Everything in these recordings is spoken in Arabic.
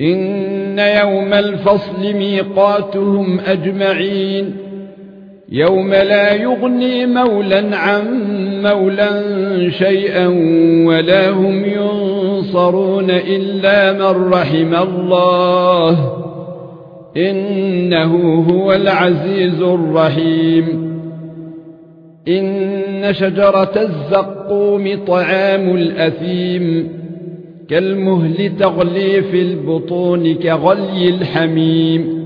إن يوم الفصل ميقاتهم أجمعين يوم لا يغني مولا عن مولا شيئا ولا هم ينصرون إلا من رحم الله إنه هو العزيز الرحيم إن شجرة الزقوم طعام الأثيم كالمهل تغلي في البطون كغلي الحميم.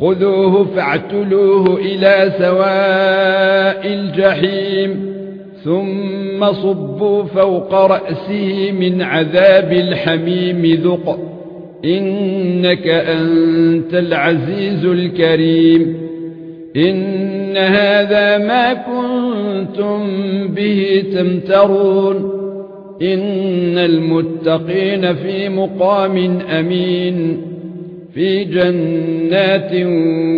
خذوه فاعتلوه إلى سواء الجحيم. ثم صبوا فوق رأسه من عذاب الحميم. ذق إنك أنت العزيز الكريم. إن هذا ما كنتم به تمترون. إن المتقين في مقام أمين في جنات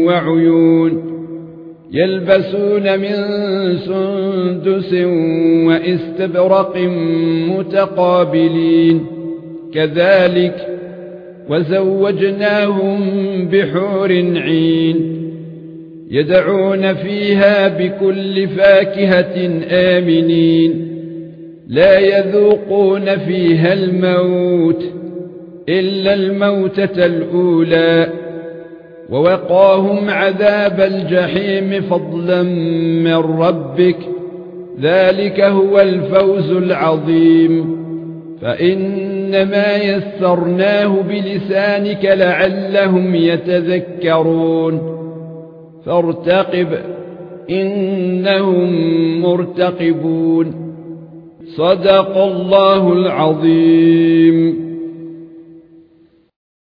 وعيون. يلبسون من سندس واستبرق متقابلين. كذلك وزوجناهم بحور عين. يدعون فيها بكل فاكهة آمنين. لا يذوقون فيها الموت إلا الموتة الأولى ووقاهم عذاب الجحيم فضلا من ربك ذلك هو الفوز العظيم. فإنما يسرناه بلسانك لعلهم يتذكرون. فارتقب إنهم مرتقبون. صدق الله العظيم.